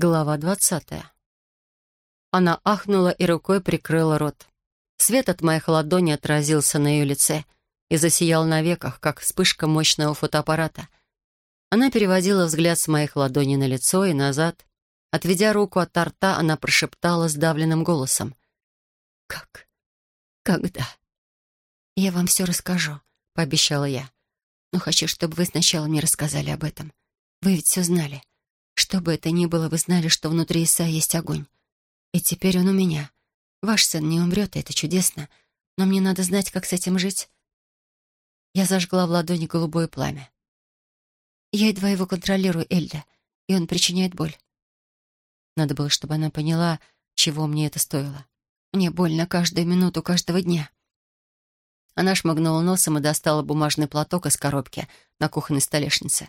Глава двадцатая. Она ахнула и рукой прикрыла рот. Свет от моих ладоней отразился на ее лице и засиял на веках, как вспышка мощного фотоаппарата. Она переводила взгляд с моих ладоней на лицо и назад. Отведя руку от рта, она прошептала сдавленным голосом. «Как? Когда?» «Я вам все расскажу», — пообещала я. «Но хочу, чтобы вы сначала мне рассказали об этом. Вы ведь все знали. Что бы это ни было, вы знали, что внутри Иса есть огонь. И теперь он у меня. Ваш сын не умрет, и это чудесно. Но мне надо знать, как с этим жить. Я зажгла в ладони голубое пламя. Я едва его контролирую, Эльда, и он причиняет боль. Надо было, чтобы она поняла, чего мне это стоило. Мне больно каждую минуту каждого дня. Она шмыгнула носом и достала бумажный платок из коробки на кухонной столешнице.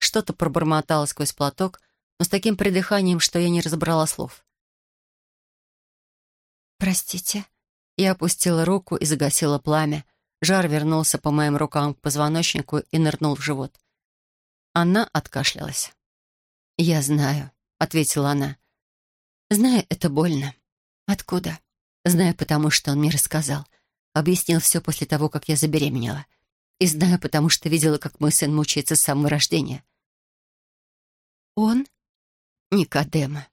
Что-то пробормотала сквозь платок, но с таким придыханием, что я не разобрала слов. «Простите». Я опустила руку и загасила пламя. Жар вернулся по моим рукам к позвоночнику и нырнул в живот. Она откашлялась. «Я знаю», — ответила она. «Знаю, это больно. Откуда?» «Знаю, потому что он мне рассказал. Объяснил все после того, как я забеременела. И знаю, потому что видела, как мой сын мучается с самого рождения. «Он?» «Никодема».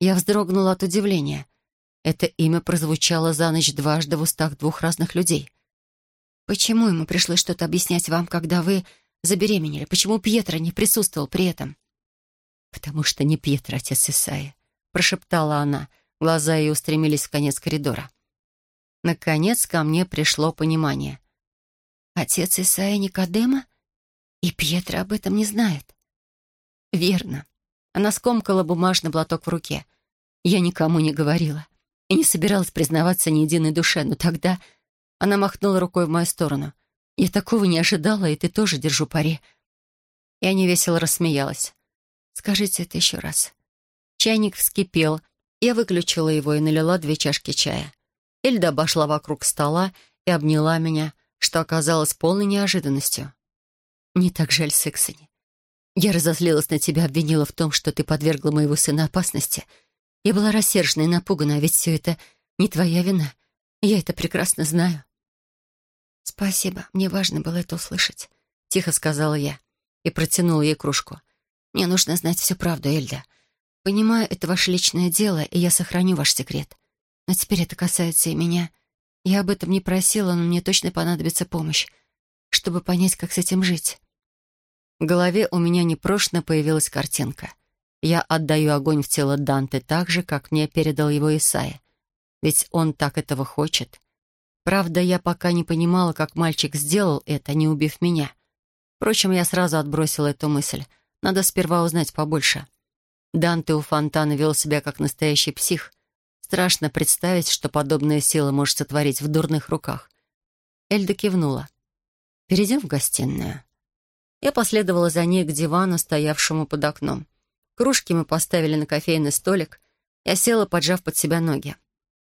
Я вздрогнула от удивления. Это имя прозвучало за ночь дважды в устах двух разных людей. «Почему ему пришлось что-то объяснять вам, когда вы забеременели? Почему Пьетро не присутствовал при этом?» «Потому что не Пьетро, отец Исаи», — прошептала она. Глаза ее устремились в конец коридора. Наконец ко мне пришло понимание. «Отец Исаия Никодема? И Пьетро об этом не знает?» «Верно». Она скомкала бумажный блоток в руке. «Я никому не говорила и не собиралась признаваться ни единой душе, но тогда...» Она махнула рукой в мою сторону. «Я такого не ожидала, и ты тоже держу пари». Я невесело рассмеялась. «Скажите это еще раз». Чайник вскипел. Я выключила его и налила две чашки чая. Эльда обошла вокруг стола и обняла меня, что оказалось полной неожиданностью. «Не так жаль, Сексони. Я разозлилась на тебя, обвинила в том, что ты подвергла моего сына опасности. Я была рассержена и напугана, а ведь все это не твоя вина. Я это прекрасно знаю». «Спасибо, мне важно было это услышать», — тихо сказала я и протянула ей кружку. «Мне нужно знать всю правду, Эльда. Понимаю, это ваше личное дело, и я сохраню ваш секрет. Но теперь это касается и меня. Я об этом не просила, но мне точно понадобится помощь, чтобы понять, как с этим жить». В голове у меня непрошно появилась картинка. Я отдаю огонь в тело Данте так же, как мне передал его Исаия. Ведь он так этого хочет. Правда, я пока не понимала, как мальчик сделал это, не убив меня. Впрочем, я сразу отбросила эту мысль. Надо сперва узнать побольше. Данте у фонтана вел себя как настоящий псих. Страшно представить, что подобная сила может сотворить в дурных руках. Эльда кивнула. «Перейдем в гостиную». Я последовала за ней к дивану, стоявшему под окном. Кружки мы поставили на кофейный столик. Я села, поджав под себя ноги.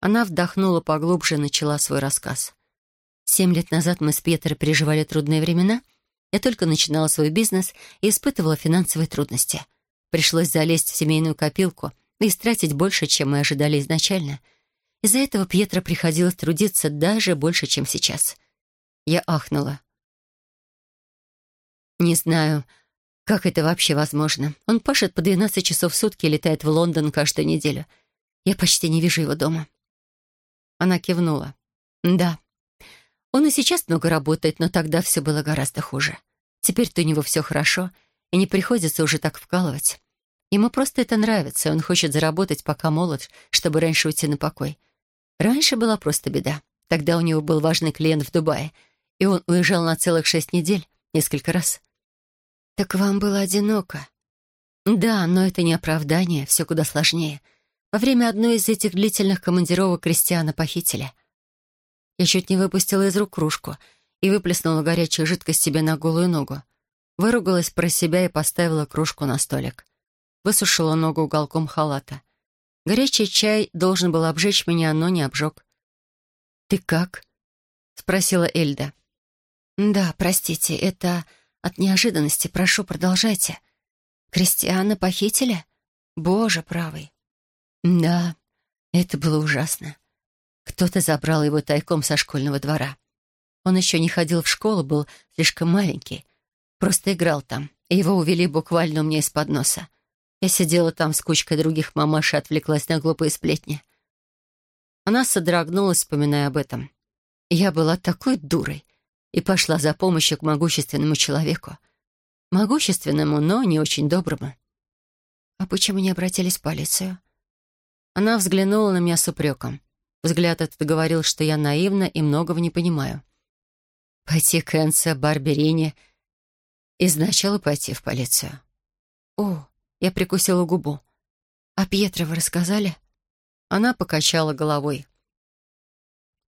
Она вдохнула поглубже и начала свой рассказ. Семь лет назад мы с Петрой переживали трудные времена. Я только начинала свой бизнес и испытывала финансовые трудности. Пришлось залезть в семейную копилку и истратить больше, чем мы ожидали изначально. Из-за этого Пьетро приходилось трудиться даже больше, чем сейчас. Я ахнула. Не знаю, как это вообще возможно. Он пашет по 12 часов в сутки и летает в Лондон каждую неделю. Я почти не вижу его дома. Она кивнула. Да. Он и сейчас много работает, но тогда все было гораздо хуже. Теперь-то у него все хорошо, и не приходится уже так вкалывать. Ему просто это нравится, он хочет заработать, пока молод, чтобы раньше уйти на покой. Раньше была просто беда. Тогда у него был важный клиент в Дубае, и он уезжал на целых шесть недель, несколько раз. «Так вам было одиноко?» «Да, но это не оправдание, все куда сложнее. Во время одной из этих длительных командировок Кристиана похитили. Я чуть не выпустила из рук кружку и выплеснула горячую жидкость себе на голую ногу. Выругалась про себя и поставила кружку на столик. Высушила ногу уголком халата. Горячий чай должен был обжечь меня, но не обжег. «Ты как?» — спросила Эльда. «Да, простите, это...» От неожиданности прошу, продолжайте. Кристиана похитили? Боже правый. Да, это было ужасно. Кто-то забрал его тайком со школьного двора. Он еще не ходил в школу, был слишком маленький. Просто играл там, и его увели буквально у меня из-под носа. Я сидела там с кучкой других мамаш и отвлеклась на глупые сплетни. Она содрогнулась, вспоминая об этом. Я была такой дурой и пошла за помощью к могущественному человеку. Могущественному, но не очень доброму. «А почему не обратились в полицию?» Она взглянула на меня с упреком. Взгляд этот говорил, что я наивна и многого не понимаю. Пойти к Энце, Барберине и сначала пойти в полицию. «О, я прикусила губу. А Пьетро вы рассказали?» Она покачала головой.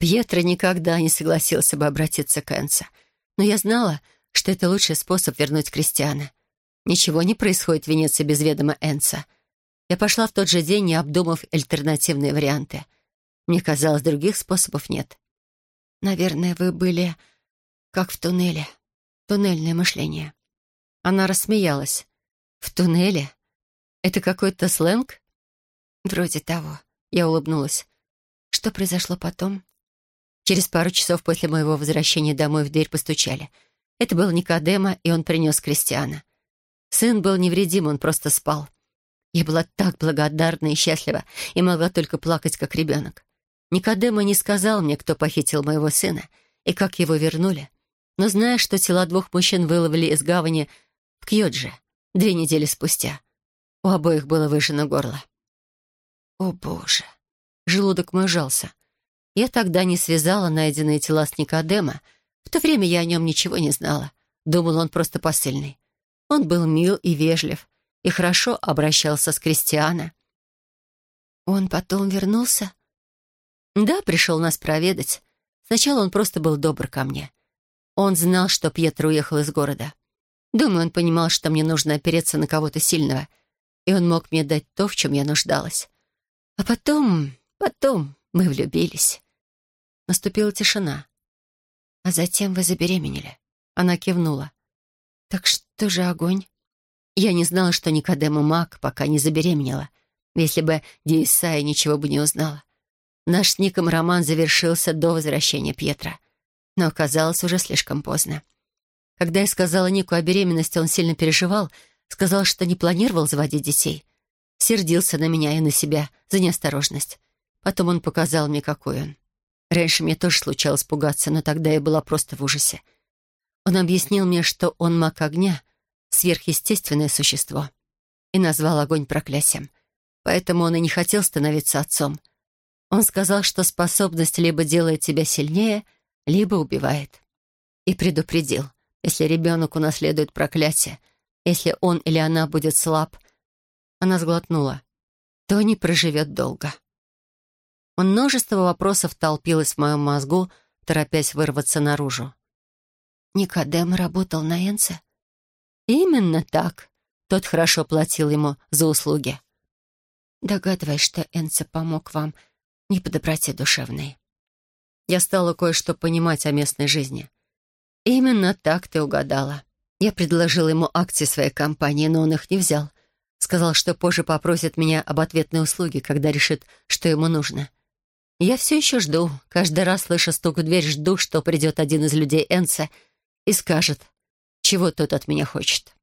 Пьетро никогда не согласился бы обратиться к Энце. Но я знала, что это лучший способ вернуть Кристиана. Ничего не происходит в Венеции без ведома Энца. Я пошла в тот же день, не обдумав альтернативные варианты. Мне казалось, других способов нет. «Наверное, вы были как в туннеле. Туннельное мышление». Она рассмеялась. «В туннеле? Это какой-то сленг?» «Вроде того». Я улыбнулась. «Что произошло потом?» Через пару часов после моего возвращения домой в дверь постучали. Это был Никодема, и он принес Кристиана. Сын был невредим, он просто спал. Я была так благодарна и счастлива, и могла только плакать, как ребенок. Никодема не сказал мне, кто похитил моего сына и как его вернули. Но зная, что тела двух мужчин выловили из гавани в Кьоджи две недели спустя, у обоих было выжжено горло. О, Боже! Желудок мой жался. Я тогда не связала найденные тела с Никодема. В то время я о нем ничего не знала. Думала, он просто посыльный. Он был мил и вежлив, и хорошо обращался с Кристиана. «Он потом вернулся?» «Да, пришел нас проведать. Сначала он просто был добр ко мне. Он знал, что Пьетро уехал из города. Думаю, он понимал, что мне нужно опереться на кого-то сильного, и он мог мне дать то, в чем я нуждалась. А потом, потом мы влюбились». Наступила тишина. «А затем вы забеременели?» Она кивнула. «Так что же огонь?» Я не знала, что Никодема маг, пока не забеременела. Если бы Диисая ничего бы не узнала. Наш с Ником роман завершился до возвращения Пьетра. Но оказалось уже слишком поздно. Когда я сказала Нику о беременности, он сильно переживал, сказал, что не планировал заводить детей. Сердился на меня и на себя за неосторожность. Потом он показал мне, какой он. Раньше мне тоже случалось пугаться, но тогда я была просто в ужасе. Он объяснил мне, что он маг огня, сверхъестественное существо, и назвал огонь проклятием. Поэтому он и не хотел становиться отцом. Он сказал, что способность либо делает тебя сильнее, либо убивает. И предупредил, если ребенок унаследует проклятие, если он или она будет слаб, она сглотнула, то не проживет долго. Множество вопросов толпилось в моем мозгу, торопясь вырваться наружу. Никодем работал на Энце? Именно так. Тот хорошо платил ему за услуги. Догадываюсь, что Энце помог вам не по доброте душевной. Я стала кое-что понимать о местной жизни. Именно так ты угадала. Я предложил ему акции своей компании, но он их не взял. Сказал, что позже попросит меня об ответной услуге, когда решит, что ему нужно. Я все еще жду. Каждый раз, слыша стук в дверь, жду, что придет один из людей Энса — и скажет, чего тот от меня хочет.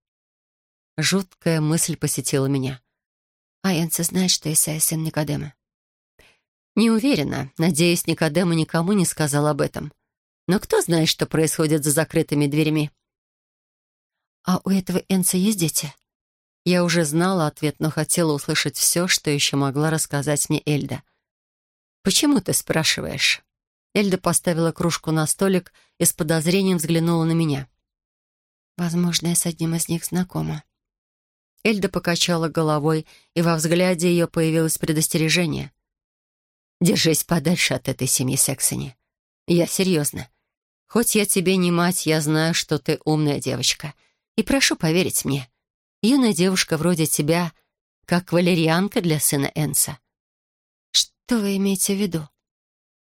Жуткая мысль посетила меня. А Энце знает, что Исайя сын Никодема? Не уверена. Надеюсь, Никодема никому не сказал об этом. Но кто знает, что происходит за закрытыми дверями? А у этого Энца есть дети? Я уже знала ответ, но хотела услышать все, что еще могла рассказать мне Эльда. «Почему ты спрашиваешь?» Эльда поставила кружку на столик и с подозрением взглянула на меня. «Возможно, я с одним из них знакома». Эльда покачала головой, и во взгляде ее появилось предостережение. «Держись подальше от этой семьи Сексони. Я серьезно. Хоть я тебе не мать, я знаю, что ты умная девочка. И прошу поверить мне. Юная девушка вроде тебя, как валерьянка для сына Энса». «Что вы имеете в виду?»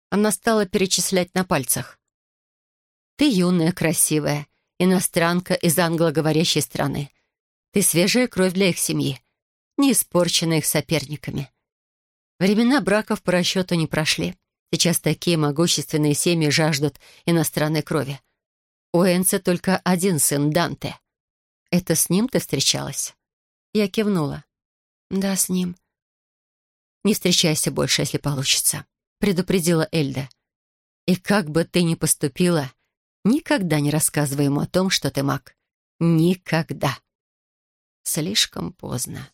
Она стала перечислять на пальцах. «Ты юная, красивая, иностранка из англоговорящей страны. Ты свежая кровь для их семьи. не испорченные их соперниками. Времена браков по расчету не прошли. Сейчас такие могущественные семьи жаждут иностранной крови. У Энца только один сын, Данте. Это с ним ты встречалась? Я кивнула. Да, с ним. Не встречайся больше, если получится, предупредила Эльда. И как бы ты ни поступила, никогда не рассказывай ему о том, что ты маг. Никогда. Слишком поздно.